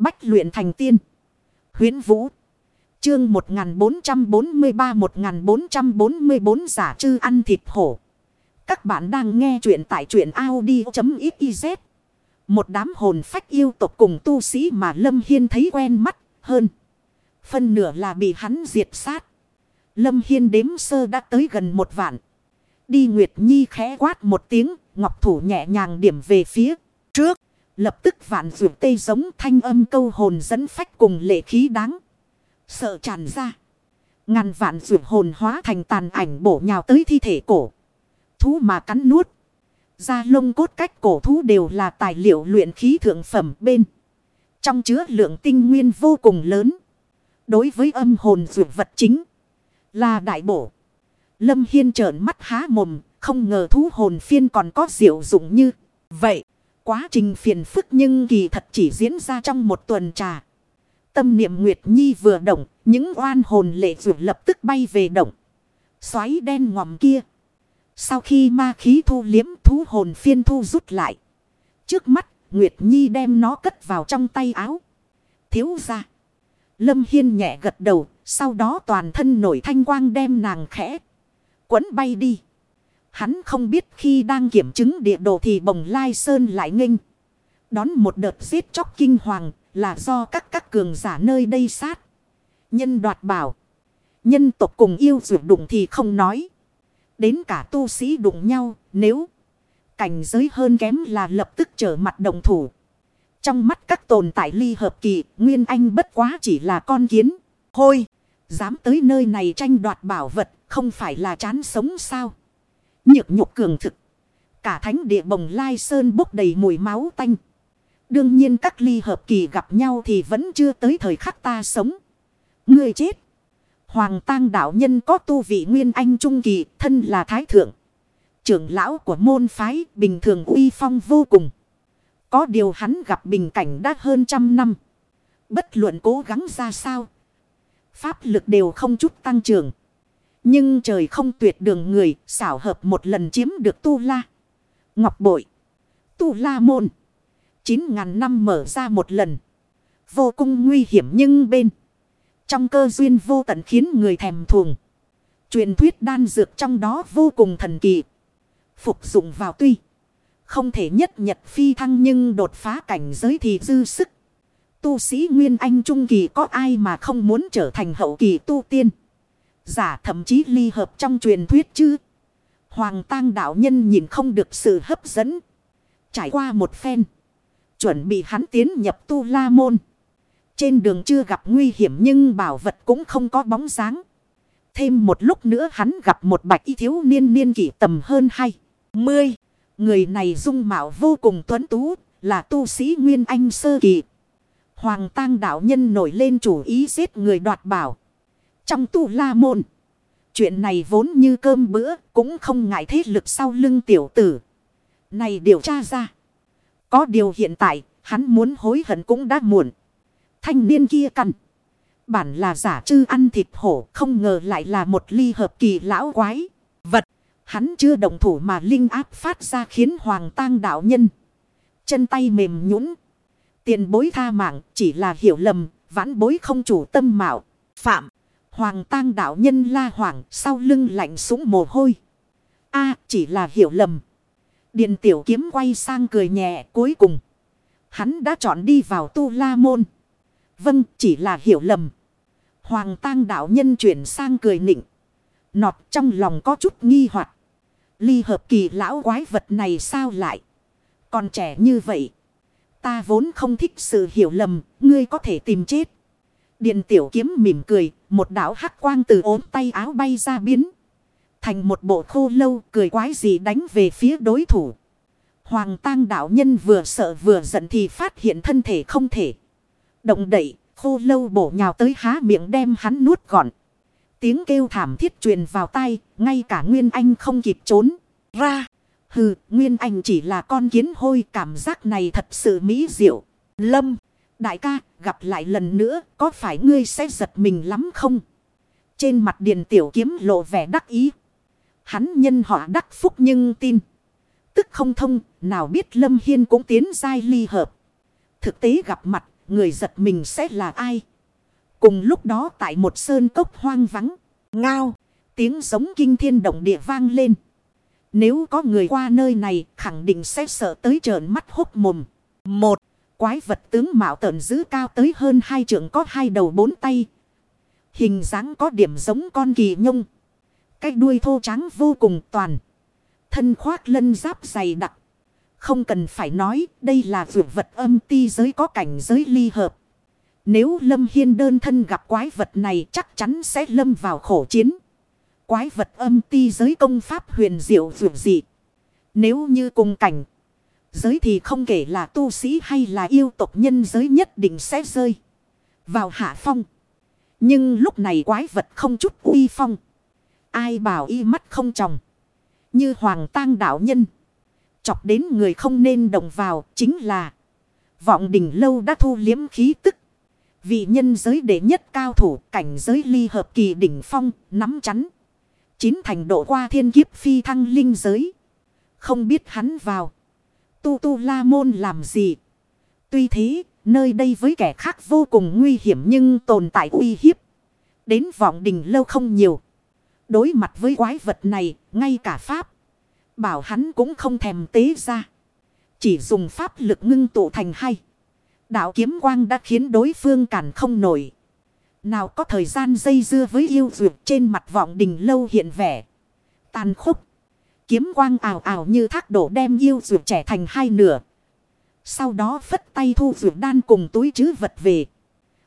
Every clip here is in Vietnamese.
Bách luyện thành tiên. huyễn Vũ. Chương 1443-1444 giả trư ăn thịt hổ. Các bạn đang nghe truyện tại truyện Audi.xyz. Một đám hồn phách yêu tộc cùng tu sĩ mà Lâm Hiên thấy quen mắt hơn. Phân nửa là bị hắn diệt sát. Lâm Hiên đếm sơ đã tới gần một vạn. Đi Nguyệt Nhi khẽ quát một tiếng, ngọc thủ nhẹ nhàng điểm về phía trước. Lập tức vạn rượu tê giống thanh âm câu hồn dẫn phách cùng lệ khí đáng. Sợ tràn ra. Ngàn vạn rượu hồn hóa thành tàn ảnh bổ nhào tới thi thể cổ. Thú mà cắn nuốt. Da lông cốt cách cổ thú đều là tài liệu luyện khí thượng phẩm bên. Trong chứa lượng tinh nguyên vô cùng lớn. Đối với âm hồn rượu vật chính. Là đại bổ. Lâm Hiên trợn mắt há mồm. Không ngờ thú hồn phiên còn có diệu dụng như vậy. Quá trình phiền phức nhưng kỳ thật chỉ diễn ra trong một tuần trà. Tâm niệm Nguyệt Nhi vừa động, những oan hồn lệ dụ lập tức bay về động. Xoáy đen ngòm kia. Sau khi ma khí thu liếm thú hồn phiên thu rút lại. Trước mắt, Nguyệt Nhi đem nó cất vào trong tay áo. Thiếu ra. Lâm Hiên nhẹ gật đầu, sau đó toàn thân nổi thanh quang đem nàng khẽ. Quấn bay đi. Hắn không biết khi đang kiểm chứng địa đồ thì bồng lai sơn lại nghênh. Đón một đợt giết chóc kinh hoàng là do các các cường giả nơi đây sát. Nhân đoạt bảo. Nhân tộc cùng yêu dược đụng thì không nói. Đến cả tu sĩ đụng nhau nếu cảnh giới hơn kém là lập tức trở mặt đồng thủ. Trong mắt các tồn tại ly hợp kỳ, Nguyên Anh bất quá chỉ là con kiến. Hôi, dám tới nơi này tranh đoạt bảo vật, không phải là chán sống sao? Nhược nhục cường thực. Cả thánh địa bồng lai sơn bốc đầy mùi máu tanh. Đương nhiên các ly hợp kỳ gặp nhau thì vẫn chưa tới thời khắc ta sống. Người chết. Hoàng tang đạo nhân có tu vị nguyên anh trung kỳ, thân là thái thượng. Trưởng lão của môn phái bình thường uy phong vô cùng. Có điều hắn gặp bình cảnh đã hơn trăm năm. Bất luận cố gắng ra sao. Pháp lực đều không chút tăng trưởng. Nhưng trời không tuyệt đường người, xảo hợp một lần chiếm được tu la. Ngọc bội. Tu la môn. Chín ngàn năm mở ra một lần. Vô cùng nguy hiểm nhưng bên. Trong cơ duyên vô tận khiến người thèm thuồng. Truyền thuyết đan dược trong đó vô cùng thần kỳ. Phục dụng vào tuy. Không thể nhất nhật phi thăng nhưng đột phá cảnh giới thì dư sức. Tu sĩ Nguyên Anh Trung Kỳ có ai mà không muốn trở thành hậu kỳ tu tiên giả thậm chí ly hợp trong truyền thuyết chứ. Hoàng tang đạo nhân nhìn không được sự hấp dẫn. Trải qua một phen. Chuẩn bị hắn tiến nhập tu la môn. Trên đường chưa gặp nguy hiểm nhưng bảo vật cũng không có bóng dáng. Thêm một lúc nữa hắn gặp một bạch y thiếu niên niên kỷ tầm hơn hai mươi. Người này dung mạo vô cùng tuấn tú, là tu sĩ Nguyên Anh sơ kỳ. Hoàng tang đạo nhân nổi lên chủ ý giết người đoạt bảo. Trong tu la môn. Chuyện này vốn như cơm bữa. Cũng không ngại thế lực sau lưng tiểu tử. Này điều tra ra. Có điều hiện tại. Hắn muốn hối hận cũng đã muộn. Thanh niên kia cằn. Bản là giả chư ăn thịt hổ. Không ngờ lại là một ly hợp kỳ lão quái. Vật. Hắn chưa đồng thủ mà linh áp phát ra khiến hoàng tang đạo nhân. Chân tay mềm nhũn Tiền bối tha mạng, chỉ là hiểu lầm. Vãn bối không chủ tâm mạo. Phạm. Hoàng tang đạo nhân la hoảng sau lưng lạnh súng mồ hôi. a chỉ là hiểu lầm. Điện tiểu kiếm quay sang cười nhẹ cuối cùng. Hắn đã chọn đi vào tu la môn. Vâng chỉ là hiểu lầm. Hoàng tang đạo nhân chuyển sang cười nịnh. Nọt trong lòng có chút nghi hoặc Ly hợp kỳ lão quái vật này sao lại. Còn trẻ như vậy. Ta vốn không thích sự hiểu lầm. Ngươi có thể tìm chết. Điện tiểu kiếm mỉm cười, một đảo hắc quang từ ốm tay áo bay ra biến. Thành một bộ khô lâu cười quái gì đánh về phía đối thủ. Hoàng tang đạo nhân vừa sợ vừa giận thì phát hiện thân thể không thể. Động đậy, khô lâu bổ nhào tới há miệng đem hắn nuốt gọn. Tiếng kêu thảm thiết truyền vào tay, ngay cả Nguyên Anh không kịp trốn. Ra, hừ, Nguyên Anh chỉ là con kiến hôi cảm giác này thật sự mỹ diệu. Lâm. Đại ca, gặp lại lần nữa, có phải ngươi sẽ giật mình lắm không? Trên mặt điền tiểu kiếm lộ vẻ đắc ý. Hắn nhân họ đắc phúc nhưng tin. Tức không thông, nào biết Lâm Hiên cũng tiến dai ly hợp. Thực tế gặp mặt, người giật mình sẽ là ai. Cùng lúc đó tại một sơn cốc hoang vắng, ngao, tiếng giống kinh thiên động địa vang lên. Nếu có người qua nơi này khẳng định sẽ sợ tới trợn mắt hốc mồm. Một, quái vật tướng mạo tợn dữ cao tới hơn hai trượng có hai đầu bốn tay. Hình dáng có điểm giống con kỳ nhung. Cái đuôi thô trắng vô cùng toàn. Thân khoác lân giáp dày đặc. Không cần phải nói, đây là vượt vật âm ti giới có cảnh giới ly hợp. Nếu Lâm Hiên đơn thân gặp quái vật này chắc chắn sẽ lâm vào khổ chiến. Quái vật âm ti giới công pháp huyền diệu vượt dị. Nếu như cùng cảnh. Giới thì không kể là tu sĩ hay là yêu tộc nhân giới nhất định sẽ rơi. Vào hạ phong. Nhưng lúc này quái vật không chút uy phong. Ai bảo y mắt không tròng. Như hoàng tang đạo nhân. Chọc đến người không nên động vào chính là. Vọng đỉnh lâu đã thu liếm khí tức. Vị nhân giới đệ nhất cao thủ, cảnh giới ly hợp kỳ đỉnh phong, nắm chắn. Chín thành độ qua thiên kiếp phi thăng linh giới. Không biết hắn vào. Tu tu la môn làm gì. Tuy thế, nơi đây với kẻ khác vô cùng nguy hiểm nhưng tồn tại uy hiếp. Đến vọng đình lâu không nhiều. Đối mặt với quái vật này, ngay cả Pháp. Bảo hắn cũng không thèm tế ra. Chỉ dùng Pháp lực ngưng tụ thành hay. Đạo kiếm quang đã khiến đối phương cản không nổi. Nào có thời gian dây dưa với yêu dược trên mặt vọng đình lâu hiện vẻ. Tàn khốc. Kiếm quang ảo ảo như thác đổ đem yêu dược trẻ thành hai nửa. Sau đó phất tay thu dược đan cùng túi chứ vật về.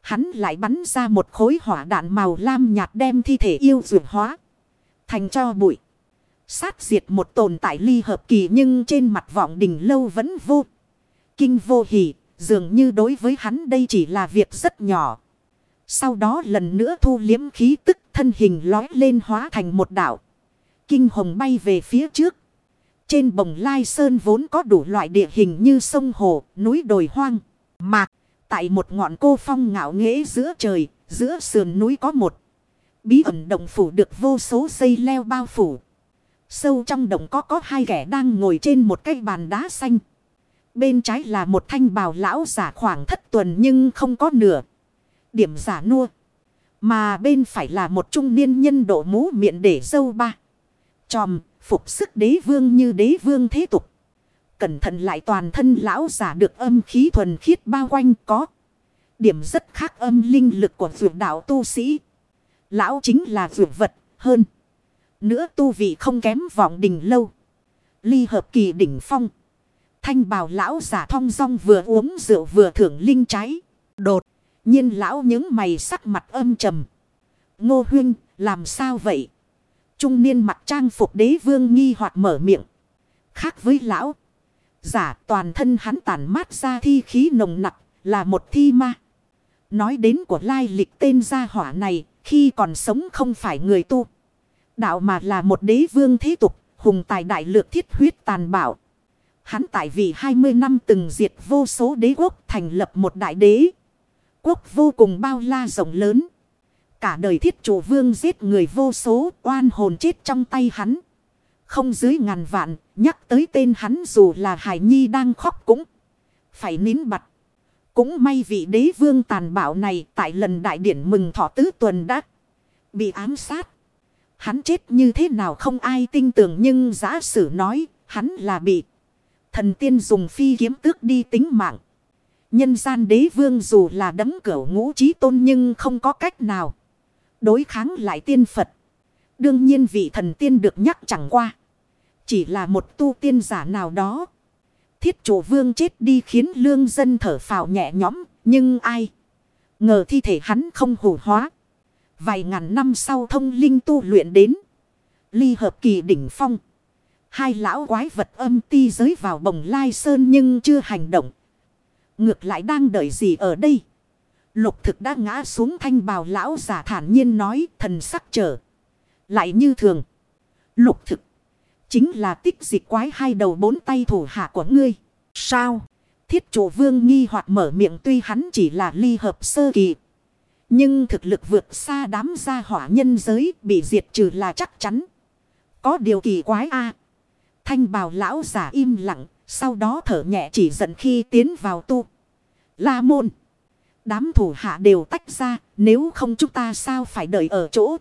Hắn lại bắn ra một khối hỏa đạn màu lam nhạt đem thi thể yêu dược hóa. Thành cho bụi. Sát diệt một tồn tại ly hợp kỳ nhưng trên mặt vọng đình lâu vẫn vô. Kinh vô hỉ, dường như đối với hắn đây chỉ là việc rất nhỏ. Sau đó lần nữa thu liếm khí tức thân hình lói lên hóa thành một đảo. Kinh hồng bay về phía trước. Trên bồng lai sơn vốn có đủ loại địa hình như sông hồ, núi đồi hoang, mạc. Tại một ngọn cô phong ngạo nghễ giữa trời, giữa sườn núi có một. Bí ẩn động phủ được vô số dây leo bao phủ. Sâu trong động có có hai kẻ đang ngồi trên một cây bàn đá xanh. Bên trái là một thanh bào lão giả khoảng thất tuần nhưng không có nửa. Điểm giả nua. Mà bên phải là một trung niên nhân độ mũ miệng để dâu ba. Chòm, phục sức đế vương như đế vương thế tục. Cẩn thận lại toàn thân lão giả được âm khí thuần khiết bao quanh có. Điểm rất khác âm linh lực của vượt đạo tu sĩ. Lão chính là vượt vật hơn. Nữa tu vị không kém vọng đình lâu. Ly hợp kỳ đỉnh phong. Thanh bào lão giả thong dong vừa uống rượu vừa thưởng linh trái. Đột nhiên lão những mày sắc mặt âm trầm. Ngô huynh làm sao vậy? Trung niên mặt trang phục đế vương nghi hoặc mở miệng. Khác với lão. Giả toàn thân hắn tản mát ra thi khí nồng nặc, là một thi ma. Nói đến của lai lịch tên gia hỏa này, khi còn sống không phải người tu. Đạo mà là một đế vương thế tục, hùng tài đại lược thiết huyết tàn bạo. Hắn tại vì 20 năm từng diệt vô số đế quốc thành lập một đại đế. Quốc vô cùng bao la rộng lớn. Cả đời thiết chủ vương giết người vô số oan hồn chết trong tay hắn. Không dưới ngàn vạn, nhắc tới tên hắn dù là Hải Nhi đang khóc cũng phải nín bặt. Cũng may vị đế vương tàn bạo này tại lần đại điển mừng thọ tứ tuần đã bị ám sát. Hắn chết như thế nào không ai tin tưởng nhưng giả sử nói hắn là bị thần tiên dùng phi kiếm tước đi tính mạng. Nhân gian đế vương dù là đấm cửa ngũ trí tôn nhưng không có cách nào. Đối kháng lại tiên Phật. Đương nhiên vị thần tiên được nhắc chẳng qua. Chỉ là một tu tiên giả nào đó. Thiết chủ vương chết đi khiến lương dân thở phào nhẹ nhõm. Nhưng ai? Ngờ thi thể hắn không hủ hóa. Vài ngàn năm sau thông linh tu luyện đến. Ly hợp kỳ đỉnh phong. Hai lão quái vật âm ti giới vào bồng lai sơn nhưng chưa hành động. Ngược lại đang đợi gì ở đây? Lục thực đã ngã xuống thanh bào lão giả thản nhiên nói, thần sắc trở. Lại như thường. Lục thực. Chính là tích dịch quái hai đầu bốn tay thủ hạ của ngươi. Sao? Thiết chủ vương nghi hoặc mở miệng tuy hắn chỉ là ly hợp sơ kỳ. Nhưng thực lực vượt xa đám gia hỏa nhân giới, bị diệt trừ là chắc chắn. Có điều kỳ quái a Thanh bào lão giả im lặng. Sau đó thở nhẹ chỉ giận khi tiến vào tu. La môn. Đám thủ hạ đều tách ra, nếu không chúng ta sao phải đợi ở chỗ.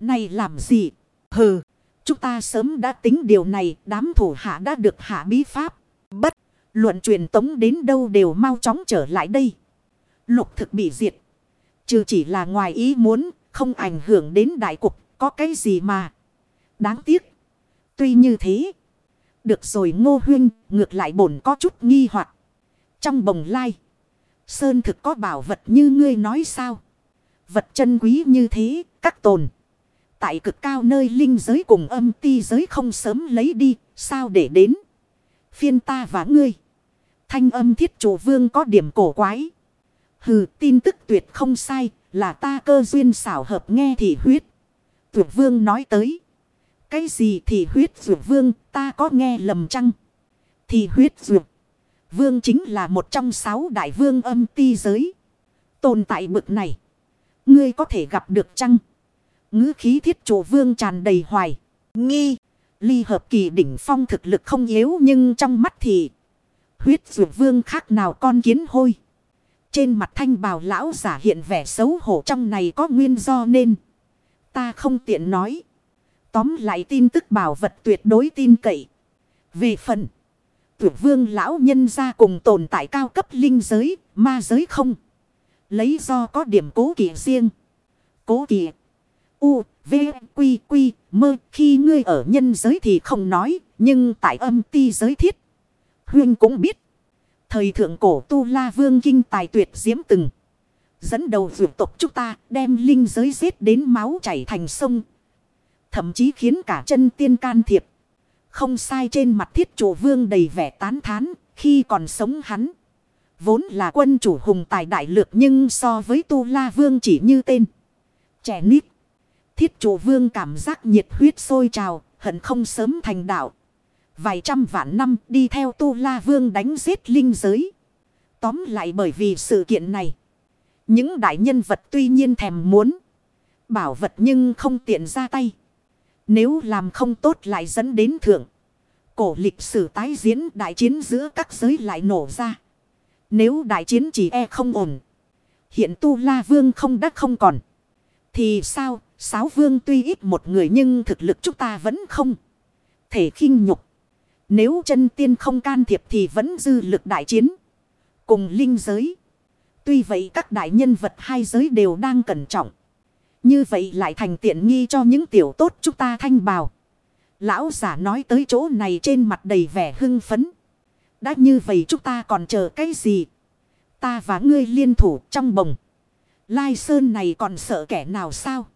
Này làm gì? Hừ, chúng ta sớm đã tính điều này, đám thủ hạ đã được hạ bí pháp. Bất, luận truyền tống đến đâu đều mau chóng trở lại đây. Lục thực bị diệt. Trừ chỉ là ngoài ý muốn, không ảnh hưởng đến đại cục, có cái gì mà. Đáng tiếc. Tuy như thế. Được rồi ngô huyên, ngược lại bổn có chút nghi hoặc Trong bồng lai. Sơn thực có bảo vật như ngươi nói sao? Vật chân quý như thế, các tồn. Tại cực cao nơi linh giới cùng âm ti giới không sớm lấy đi, sao để đến? Phiên ta và ngươi. Thanh âm thiết chủ vương có điểm cổ quái. Hừ, tin tức tuyệt không sai, là ta cơ duyên xảo hợp nghe thị huyết. Tuyệt vương nói tới. Cái gì thì huyết Tuyệt vương ta có nghe lầm chăng? Thì huyết tuyệt. Vương chính là một trong sáu đại vương âm ti giới. Tồn tại bực này. Ngươi có thể gặp được chăng? ngữ khí thiết chủ vương tràn đầy hoài. Nghi. Ly hợp kỳ đỉnh phong thực lực không yếu nhưng trong mắt thì. Huyết dược vương khác nào con kiến hôi. Trên mặt thanh bào lão giả hiện vẻ xấu hổ trong này có nguyên do nên. Ta không tiện nói. Tóm lại tin tức bảo vật tuyệt đối tin cậy. Về phần. Tử vương lão nhân ra cùng tồn tại cao cấp linh giới, ma giới không. Lấy do có điểm cố kỵ riêng. Cố kỵ. U, V, Quy, Quy, mơ. Khi ngươi ở nhân giới thì không nói. Nhưng tại âm ti giới thiết. Huyên cũng biết. Thời thượng cổ tu la vương kinh tài tuyệt diễm từng. Dẫn đầu vượt tộc chúng ta đem linh giới giết đến máu chảy thành sông. Thậm chí khiến cả chân tiên can thiệp. Không sai trên mặt thiết chủ vương đầy vẻ tán thán khi còn sống hắn. Vốn là quân chủ hùng tài đại lược nhưng so với tu la vương chỉ như tên. Trẻ nít. Thiết chủ vương cảm giác nhiệt huyết sôi trào, hận không sớm thành đạo. Vài trăm vạn năm đi theo tu la vương đánh giết linh giới. Tóm lại bởi vì sự kiện này. Những đại nhân vật tuy nhiên thèm muốn. Bảo vật nhưng không tiện ra tay. Nếu làm không tốt lại dẫn đến thượng. Cổ lịch sử tái diễn đại chiến giữa các giới lại nổ ra. Nếu đại chiến chỉ e không ổn. Hiện tu la vương không đắc không còn. Thì sao, sáu vương tuy ít một người nhưng thực lực chúng ta vẫn không. Thể khinh nhục. Nếu chân tiên không can thiệp thì vẫn dư lực đại chiến. Cùng linh giới. Tuy vậy các đại nhân vật hai giới đều đang cẩn trọng. Như vậy lại thành tiện nghi cho những tiểu tốt chúng ta thanh bào. Lão giả nói tới chỗ này trên mặt đầy vẻ hưng phấn. Đã như vậy chúng ta còn chờ cái gì? Ta và ngươi liên thủ trong bồng. Lai Sơn này còn sợ kẻ nào sao?